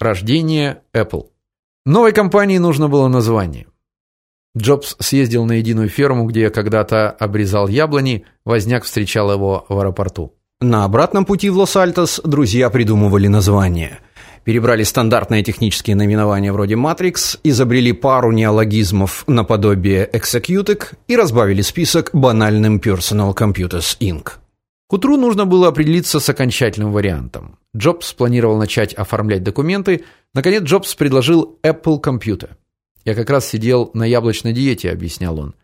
Рождение Apple. Новой компании нужно было название. Джобс съездил на единую ферму, где когда-то обрезал яблони, Возняк встречал его в аэропорту. На обратном пути в Лос-Альтос друзья придумывали название. Перебрали стандартные технические наименования вроде Matrix, изобрели пару неологизмов наподобие Executic и разбавили список банальным Personal Computers Inc. К утру нужно было определиться с окончательным вариантом. Джобс планировал начать оформлять документы. Наконец Джобс предложил Apple Computer. Я как раз сидел на яблочной диете, объяснял он.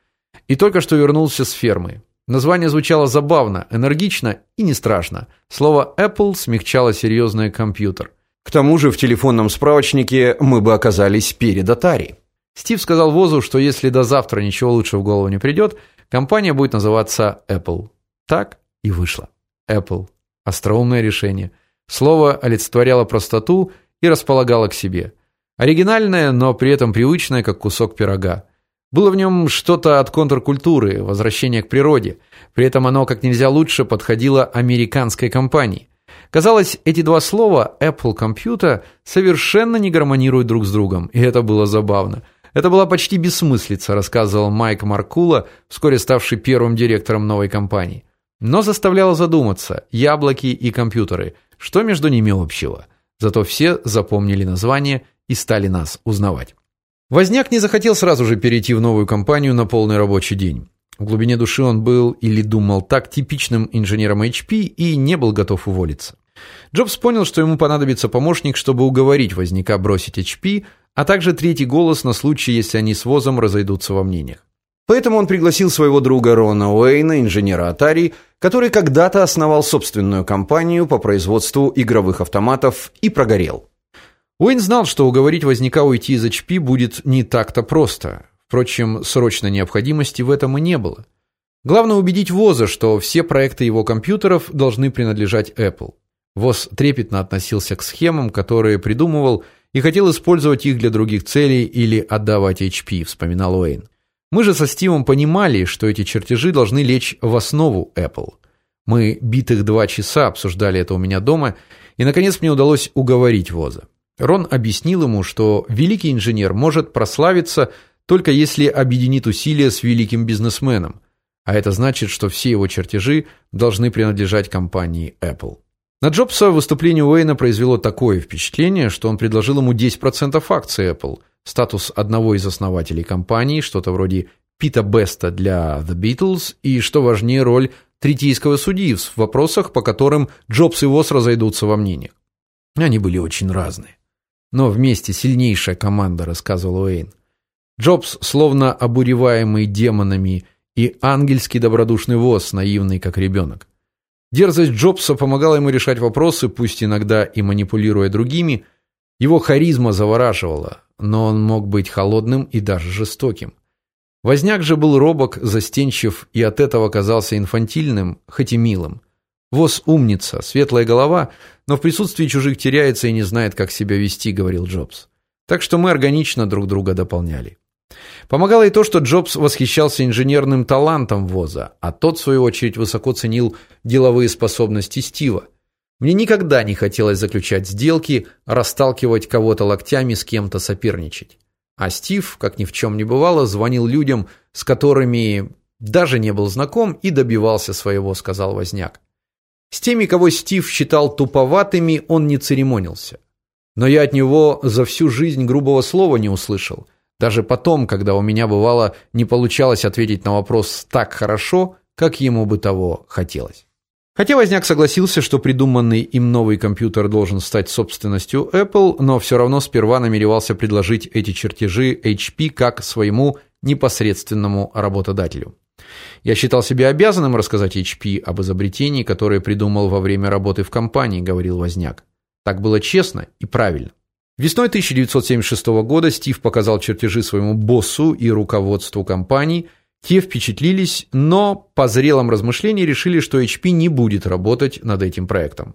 И только что вернулся с фермы. Название звучало забавно, энергично и не страшно. Слово Apple смягчало серьезное компьютер. К тому же в телефонном справочнике мы бы оказались перед Atari. Стив сказал Возу, что если до завтра ничего лучше в голову не придет, компания будет называться Apple. Так и вышло. Apple. Остроумное решение. Слово олицетворяло простоту и располагало к себе. Оригинальное, но при этом привычное, как кусок пирога. Было в нем что-то от контркультуры, возвращения к природе. При этом оно как нельзя лучше подходило американской компании. Казалось, эти два слова Apple Computer совершенно не гармонируют друг с другом, и это было забавно. Это была почти бессмыслица, рассказывал Майк Маркула, вскоре ставший первым директором новой компании. Но заставляло задуматься: яблоки и компьютеры, что между ними общего? Зато все запомнили название и стали нас узнавать. Возняк не захотел сразу же перейти в новую компанию на полный рабочий день. В глубине души он был или думал так типичным инженером HP и не был готов уволиться. Джобс понял, что ему понадобится помощник, чтобы уговорить Возняка бросить HP, а также третий голос на случай, если они с Возом разойдутся во мнениях. Поэтому он пригласил своего друга Рона Уэйна, инженера Atari, который когда-то основал собственную компанию по производству игровых автоматов и прогорел. Уэйн знал, что уговорить Возняка уйти из HP будет не так-то просто. Впрочем, срочной необходимости в этом и не было. Главное убедить Воза, что все проекты его компьютеров должны принадлежать Apple. Воз трепетно относился к схемам, которые придумывал, и хотел использовать их для других целей или отдавать HP, вспоминал Уэйн. Мы же со Стивом понимали, что эти чертежи должны лечь в основу Apple. Мы битых два часа обсуждали это у меня дома, и наконец мне удалось уговорить Воза. Рон объяснил ему, что великий инженер может прославиться только если объединит усилия с великим бизнесменом, а это значит, что все его чертежи должны принадлежать компании Apple. На Джобса выступление Уэйна произвело такое впечатление, что он предложил ему 10% акций Apple, статус одного из основателей компании, что-то вроде Пита Беста для The Beatles и, что важнее, роль третейского судьи в вопросах, по которым Джобс и Восс разойдутся во мнениях. Они были очень разные но вместе сильнейшая команда, рассказывал Уэйн. Джобс, словно обуреваемый демонами, и ангельский добродушный воз, наивный как ребенок. Дерзость Джобса помогала ему решать вопросы, пусть иногда и манипулируя другими. Его харизма завораживала, но он мог быть холодным и даже жестоким. Возняк же был робок, застенчив и от этого казался инфантильным, хоть и милым. Воз умница, светлая голова, но в присутствии чужих теряется и не знает, как себя вести, говорил Джобс. Так что мы органично друг друга дополняли. Помогало и то, что Джобс восхищался инженерным талантом Воза, а тот в свою очередь высоко ценил деловые способности Стива. Мне никогда не хотелось заключать сделки, расталкивать кого-то локтями, с кем-то соперничать. А Стив, как ни в чем не бывало, звонил людям, с которыми даже не был знаком и добивался своего, сказал Возняк. С теми, кого Стив считал туповатыми, он не церемонился. Но я от него за всю жизнь грубого слова не услышал. Даже потом, когда у меня бывало не получалось ответить на вопрос так хорошо, как ему бы того хотелось. Хотя Возняк согласился, что придуманный им новый компьютер должен стать собственностью Apple, но все равно сперва намеревался предложить эти чертежи HP как своему непосредственному работодателю. Я считал себя обязанным рассказать HP об изобретении, которое придумал во время работы в компании, говорил Возняк. Так было честно и правильно. Весной 1976 года Стив показал чертежи своему боссу и руководству компании. Те впечатлились, но по зрелом размышлении решили, что HP не будет работать над этим проектом.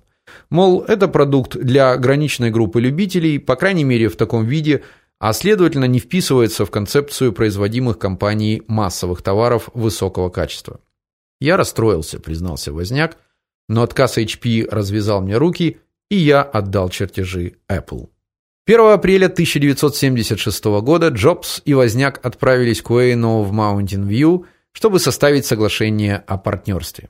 Мол, это продукт для ограниченной группы любителей, по крайней мере, в таком виде, а следовательно не вписывается в концепцию производимых компанией массовых товаров высокого качества. Я расстроился, признался Возняк, но отказ HP развязал мне руки, и я отдал чертежи Apple. 1 апреля 1976 года Джобс и Возняк отправились к Уэйну в View, чтобы составить соглашение о партнерстве.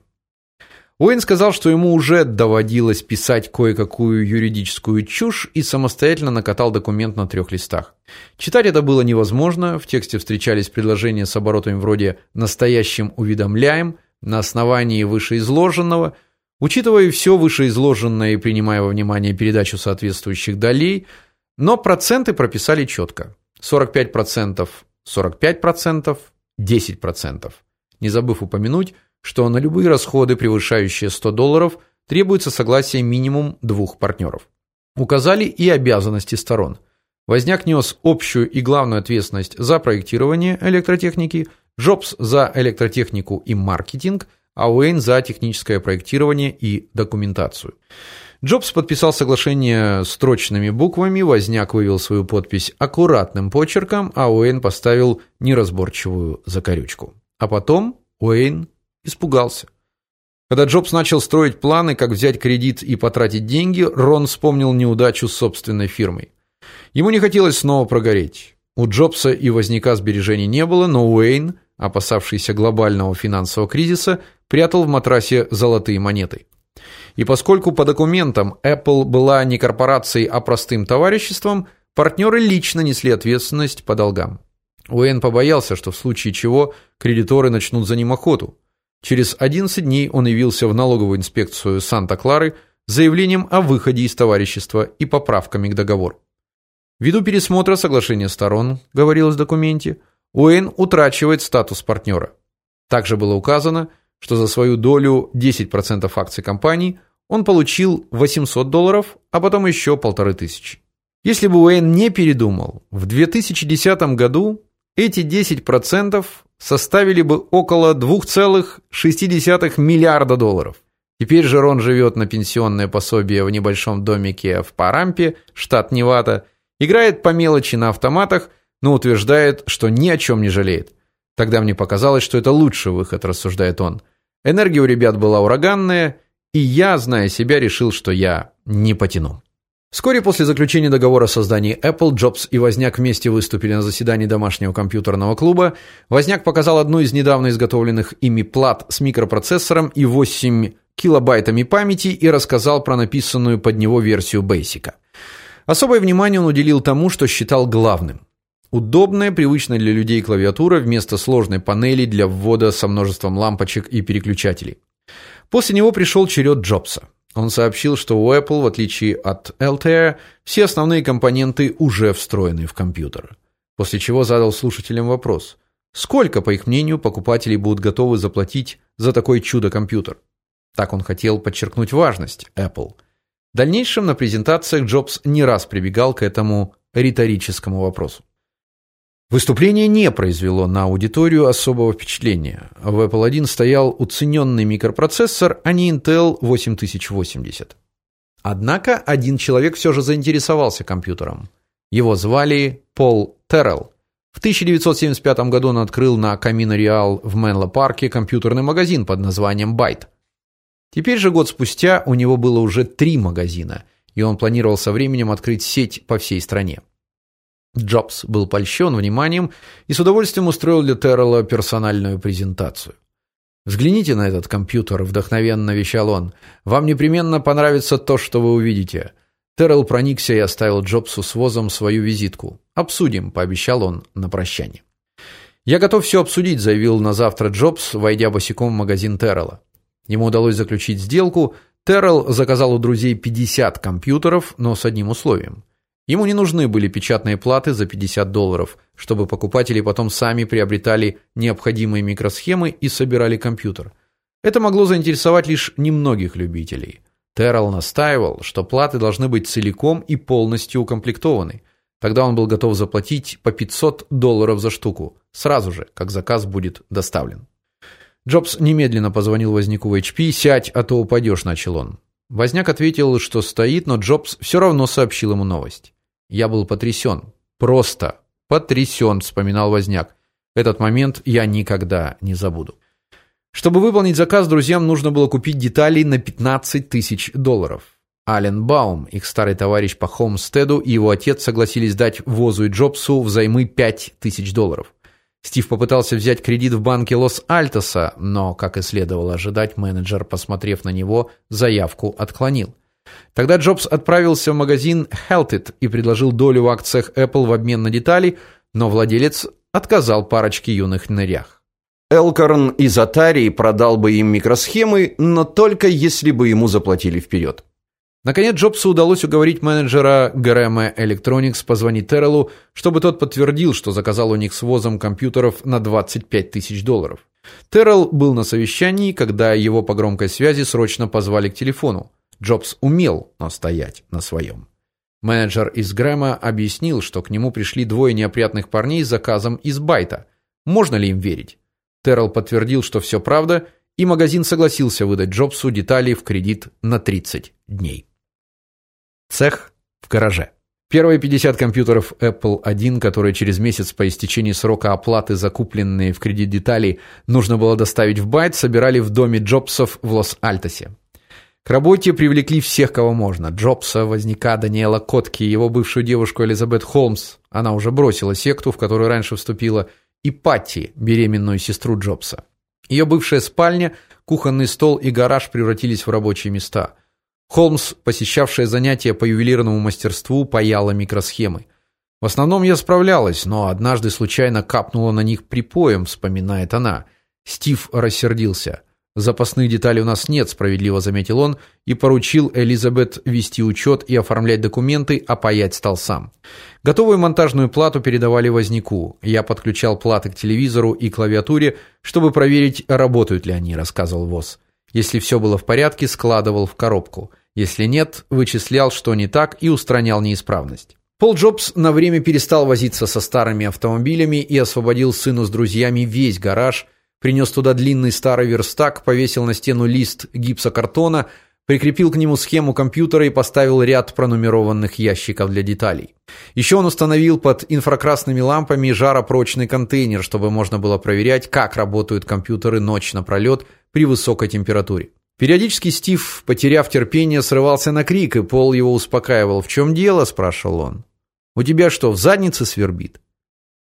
Уэйн сказал, что ему уже доводилось писать кое-какую юридическую чушь и самостоятельно накатал документ на трех листах. Читать это было невозможно, в тексте встречались предложения с оборотами вроде настоящим уведомляем, на основании вышеизложенного, учитывая все вышеизложенное и принимая во внимание передачу соответствующих долей, но проценты прописали четко. 45%, 45%, 10%. Не забыв упомянуть, что на любые расходы, превышающие 100 долларов, требуется согласие минимум двух партнеров. Указали и обязанности сторон. Возняк нес общую и главную ответственность за проектирование электротехники, Джобс за электротехнику и маркетинг, а Уэйн за техническое проектирование и документацию. Джобс подписал соглашение строчными буквами, Возняк вывел свою подпись аккуратным почерком, а Уэйн поставил неразборчивую закорючку. А потом Уэйн испугался. Когда Джобс начал строить планы, как взять кредит и потратить деньги, Рон вспомнил неудачу с собственной фирмой. Ему не хотелось снова прогореть. У Джобса и Возняка сбережений не было, но Уэйн, опасавшийся глобального финансового кризиса, прятал в матрасе золотые монеты. И поскольку по документам Apple была не корпорацией, а простым товариществом, партнеры лично несли ответственность по долгам. Уэйн побоялся, что в случае чего кредиторы начнут за ним охоту. Через 11 дней он явился в налоговую инспекцию Санта-Клары с заявлением о выходе из товарищества и поправками к договору. Ввиду пересмотра соглашения сторон, говорилось в документе, Уэйн утрачивает статус партнера. Также было указано, что за свою долю 10% акций компании он получил 800 долларов, а потом еще полторы тысячи. Если бы Уэйн не передумал, в 2010 году эти 10% составили бы около 2,6 миллиарда долларов. Теперь же Рон живет на пенсионное пособие в небольшом домике в Парампе, штат Невада, играет по мелочи на автоматах, но утверждает, что ни о чем не жалеет. Тогда мне показалось, что это лучший выход, рассуждает он. Энергия у ребят была ураганная, и я, зная себя, решил, что я не потяну. Вскоре после заключения договора о создании Apple, Джобс и Возняк вместе выступили на заседании домашнего компьютерного клуба. Возняк показал одну из недавно изготовленных ими плат с микропроцессором и 8 килобайтами памяти и рассказал про написанную под него версию Basic. Особое внимание он уделил тому, что считал главным. Удобная, привычная для людей клавиатура вместо сложной панели для ввода со множеством лампочек и переключателей. После него пришел черед Джобса. Он сообщил, что у Apple, в отличие от Altair, все основные компоненты уже встроены в компьютер. После чего задал слушателям вопрос: сколько, по их мнению, покупателей будут готовы заплатить за такой чудо-компьютер? Так он хотел подчеркнуть важность Apple. В дальнейшем на презентациях Джобс не раз прибегал к этому риторическому вопросу. Выступление не произвело на аудиторию особого впечатления. В Apple 1 стоял уцененный микропроцессор, а не Intel 8080. Однако один человек все же заинтересовался компьютером. Его звали Пол Террелл. В 1975 году он открыл на Camino Real в Менло-парке компьютерный магазин под названием Byte. Теперь же год спустя у него было уже три магазина, и он планировал со временем открыть сеть по всей стране. Джобс был польщен вниманием и с удовольствием устроил для Террелла персональную презентацию. Взгляните на этот компьютер, вдохновенно вещал он. Вам непременно понравится то, что вы увидите. Террелл проникся и оставил Джобсу с возом свою визитку. Обсудим, пообещал он на прощание. Я готов все обсудить, заявил на завтра Джобс, войдя босиком в магазин Террелла. Ему удалось заключить сделку. Террелл заказал у друзей 50 компьютеров, но с одним условием. Ему не нужны были печатные платы за 50 долларов, чтобы покупатели потом сами приобретали необходимые микросхемы и собирали компьютер. Это могло заинтересовать лишь немногих любителей. Террell настаивал, что платы должны быть целиком и полностью укомплектованы. Тогда он был готов заплатить по 500 долларов за штуку, сразу же, как заказ будет доставлен. Джобс немедленно позвонил вознику в HP, "Сядь, а то упадешь», — начал он. Возняк ответил, что стоит, но Джобс все равно сообщил ему новость. Я был потрясен. Просто потрясен», — вспоминал Возняк. Этот момент я никогда не забуду. Чтобы выполнить заказ, друзьям нужно было купить детали на 15 тысяч долларов. Ален Баум, их старый товарищ по Холмстеду, и его отец согласились дать Возу и Джобсу взаймы 5000 долларов. Стив попытался взять кредит в банке Лос-Альтоса, но, как и следовало ожидать, менеджер, посмотрев на него, заявку отклонил. Тогда Джобс отправился в магазин Heltit и предложил долю в акциях Apple в обмен на детали, но владелец отказал парочке юных нырях. Элкорн из Atari продал бы им микросхемы, но только если бы ему заплатили вперед. Наконец Джобсу удалось уговорить менеджера GRM Electronics позвонить Терреллу, чтобы тот подтвердил, что заказал у них с возом компьютеров на 25 тысяч долларов. Террелл был на совещании, когда его по громкой связи срочно позвали к телефону. Джобс умел настоять на своем. Менеджер из Грэма объяснил, что к нему пришли двое неопрятных парней с заказом из Байта. Можно ли им верить? Террелл подтвердил, что все правда, и магазин согласился выдать Джобсу детали в кредит на 30 дней. Цех в гараже. Первые 50 компьютеров Apple I, которые через месяц по истечении срока оплаты закупленные в кредит детали нужно было доставить в Байт, собирали в доме Джобсов в Лос-Альтосе. К работе привлекли всех, кого можно: Джобса, Возника, Даниэла Котки, его бывшую девушку Элизабет Холмс, она уже бросила секту, в которую раньше вступила, и Патти, беременную сестру Джобса. Ее бывшая спальня, кухонный стол и гараж превратились в рабочие места. Холмс, посещавшая занятия по ювелирному мастерству, паяла микросхемы. В основном я справлялась, но однажды случайно капнула на них припоем, вспоминает она. Стив рассердился. Запасных деталей у нас нет, справедливо заметил он и поручил Элизабет вести учет и оформлять документы, а паять стал сам. Готовую монтажную плату передавали вознику. Я подключал платы к телевизору и клавиатуре, чтобы проверить, работают ли они, рассказывал Воз. Если все было в порядке, складывал в коробку. Если нет, вычислял, что не так и устранял неисправность. Пол Джобс на время перестал возиться со старыми автомобилями и освободил сыну с друзьями весь гараж, принес туда длинный старый верстак, повесил на стену лист гипсокартона, прикрепил к нему схему компьютера и поставил ряд пронумерованных ящиков для деталей. Еще он установил под инфракрасными лампами жаропрочный контейнер, чтобы можно было проверять, как работают компьютеры ночь напролет при высокой температуре. Периодически Стив, потеряв терпение, срывался на крик, и Пол его успокаивал. "В чем дело?" спрашивал он. "У тебя что, в заднице свербит?"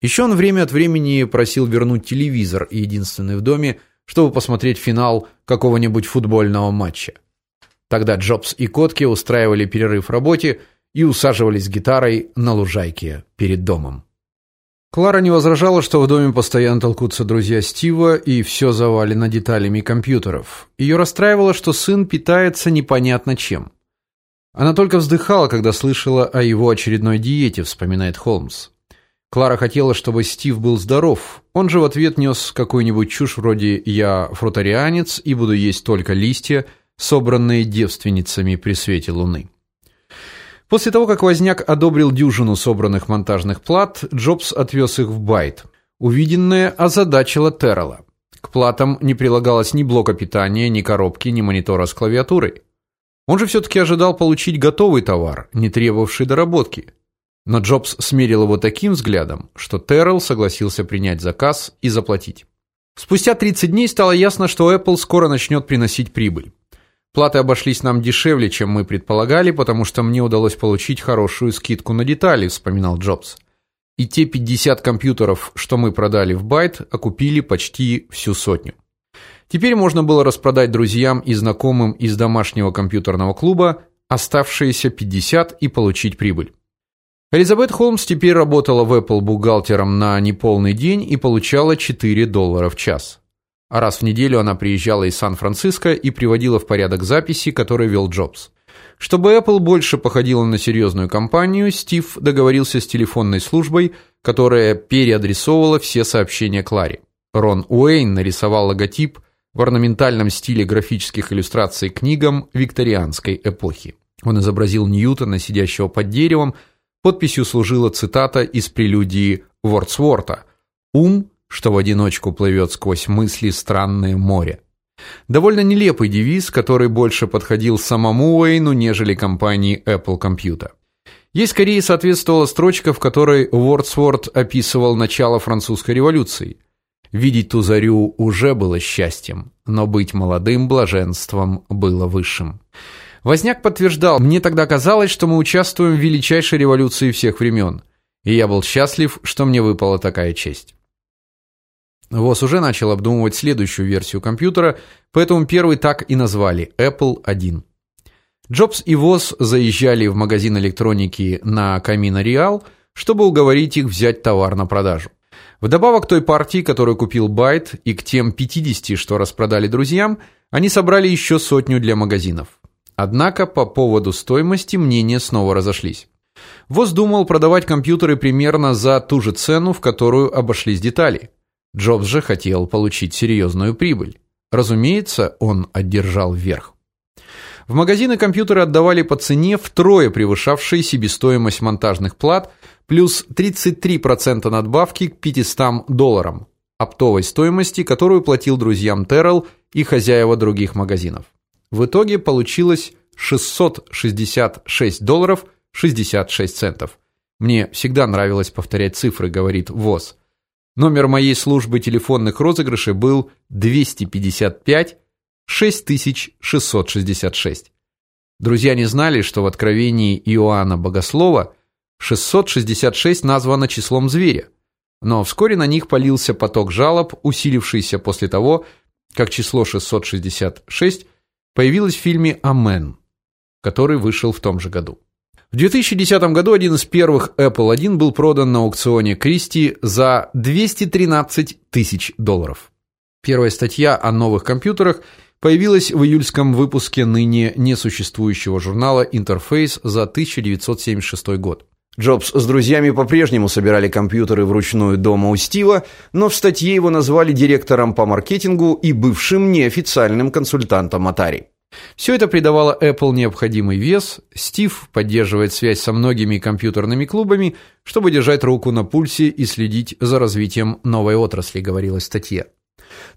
Еще он время от времени просил вернуть телевизор, единственный в доме, чтобы посмотреть финал какого-нибудь футбольного матча. Тогда Джобс и Котки устраивали перерыв в работе и усаживались с гитарой на лужайке перед домом. Клара не возражала, что в доме постоянно толкутся друзья Стива и все завалено деталями компьютеров. Ее расстраивало, что сын питается непонятно чем. Она только вздыхала, когда слышала о его очередной диете, вспоминает Холмс. Клара хотела, чтобы Стив был здоров. Он же в ответ нес какую-нибудь чушь вроде я фрутарианец и буду есть только листья, собранные девственницами при свете луны. После того, как Возняк одобрил дюжину собранных монтажных плат, Джобс отвез их в Байт. Увиденное озадачило Террелла. К платам не прилагалось ни блока питания, ни коробки, ни монитора с клавиатурой. Он же все таки ожидал получить готовый товар, не требовавший доработки. Но Джобс смерил его таким взглядом, что Террелл согласился принять заказ и заплатить. Спустя 30 дней стало ясно, что Apple скоро начнет приносить прибыль. Платы обошлись нам дешевле, чем мы предполагали, потому что мне удалось получить хорошую скидку на детали, вспоминал Джобс. И те 50 компьютеров, что мы продали в Байт, окупили почти всю сотню. Теперь можно было распродать друзьям и знакомым из домашнего компьютерного клуба оставшиеся 50 и получить прибыль. Элизабет Холмс теперь работала в Apple бухгалтером на неполный день и получала 4 доллара в час. А раз в неделю она приезжала из Сан-Франциско и приводила в порядок записи, которые вел Джобс. Чтобы Apple больше походила на серьезную компанию, Стив договорился с телефонной службой, которая переадресовывала все сообщения Кларе. Рон Уэйн нарисовал логотип в орнаментальном стиле графических иллюстраций книгам викторианской эпохи. Он изобразил Ньютона, сидящего под деревом. Подписью служила цитата из прелюдии Вордсворта: "Ум что в одиночку плывет сквозь мысли странное море. Довольно нелепый девиз, который больше подходил самому Уэйну, нежели компании Apple Computer. Ей скорее соответствовала строчка, в которой Уордсворт описывал начало французской революции. Видеть ту зарю уже было счастьем, но быть молодым блаженством было высшим. Возняк подтверждал: "Мне тогда казалось, что мы участвуем в величайшей революции всех времен, и я был счастлив, что мне выпала такая честь". ВОЗ уже начал обдумывать следующую версию компьютера, поэтому первый так и назвали Apple 1. Джобс и ВОЗ заезжали в магазин электроники на Camino Real, чтобы уговорить их взять товар на продажу. Вдобавок к той партии, которую купил Байт, и к тем 50, что распродали друзьям, они собрали еще сотню для магазинов. Однако по поводу стоимости мнения снова разошлись. ВОЗ думал продавать компьютеры примерно за ту же цену, в которую обошлись детали. Джобс же хотел получить серьезную прибыль. Разумеется, он одержал верх. В магазины компьютеры отдавали по цене втрое превышавшей себестоимость монтажных плат, плюс 33% надбавки к 500 долларам оптовой стоимости, которую платил друзьям Террell и хозяева других магазинов. В итоге получилось 666 долларов 66 центов. Мне всегда нравилось повторять цифры, говорит ВОЗ. Номер моей службы телефонных розыгрышей был 255 6666. Друзья не знали, что в Откровении Иоанна Богослова 666 названо числом зверя. Но вскоре на них полился поток жалоб, усилившийся после того, как число 666 появилось в фильме Амен, который вышел в том же году. В 2010 году один из первых Apple 1 был продан на аукционе Кристи за 213 тысяч долларов. Первая статья о новых компьютерах появилась в июльском выпуске ныне несуществующего журнала Interface за 1976 год. Джобс с друзьями по-прежнему собирали компьютеры вручную дома у Стива, но в статье его назвали директором по маркетингу и бывшим неофициальным консультантом Atari. Все это придавало Apple необходимый вес. Стив поддерживает связь со многими компьютерными клубами, чтобы держать руку на пульсе и следить за развитием новой отрасли, говорилось в статье.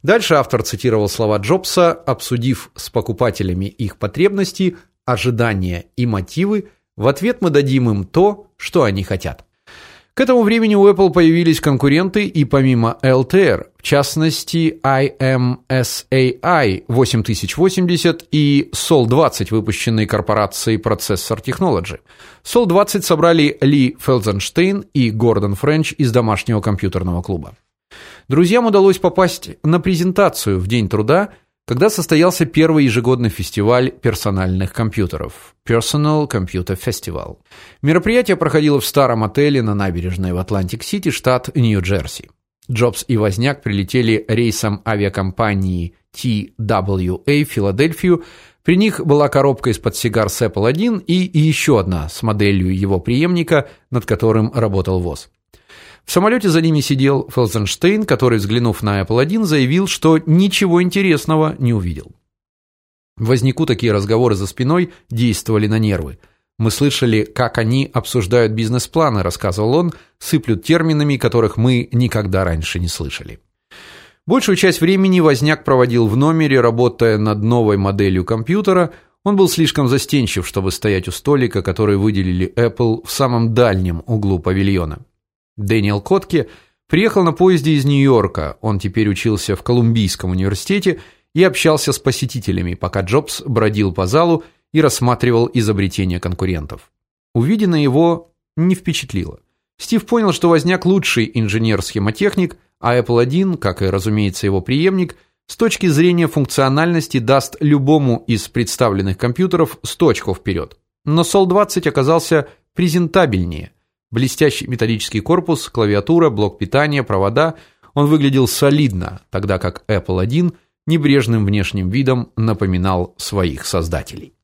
Дальше автор цитировал слова Джобса, обсудив с покупателями их потребности, ожидания и мотивы, в ответ мы дадим им то, что они хотят. К этому времени у Apple появились конкуренты и помимо LTR, в частности IMSAI 8080 и Sol-20, выпущенные корпорацией Processor Technology. Sol-20 собрали Ли Фелденштейн и Гордон Френч из домашнего компьютерного клуба. Друзьям удалось попасть на презентацию в День труда – когда состоялся первый ежегодный фестиваль персональных компьютеров Personal Computer Festival. Мероприятие проходило в старом отеле на набережной в Атлантик-Сити, штат Нью-Джерси. Джобс и Возняк прилетели рейсом авиакомпании TWA в Филадельфию. При них была коробка из-под сигар с Apple 1 и еще одна с моделью его преемника, над которым работал Воз. В самолете за ними сидел Фелзенштейн, который, взглянув на Apple 1, заявил, что ничего интересного не увидел. Вознику такие разговоры за спиной действовали на нервы. Мы слышали, как они обсуждают бизнес-планы, рассказывал он, сыплют терминами, которых мы никогда раньше не слышали. Большую часть времени Возняк проводил в номере, работая над новой моделью компьютера. Он был слишком застенчив, чтобы стоять у столика, который выделили Apple в самом дальнем углу павильона. Дэниел Котки приехал на поезде из Нью-Йорка. Он теперь учился в Колумбийском университете и общался с посетителями, пока Джобс бродил по залу и рассматривал изобретения конкурентов. Увиденное его не впечатлило. Стив понял, что возняк лучший инженер-схемотехник, а Apple 1, как и, разумеется, его преемник, с точки зрения функциональности даст любому из представленных компьютеров 100 очков вперед. Но Sol 20 оказался презентабельнее, Блестящий металлический корпус, клавиатура, блок питания, провода. Он выглядел солидно, тогда как Apple 1 небрежным внешним видом напоминал своих создателей.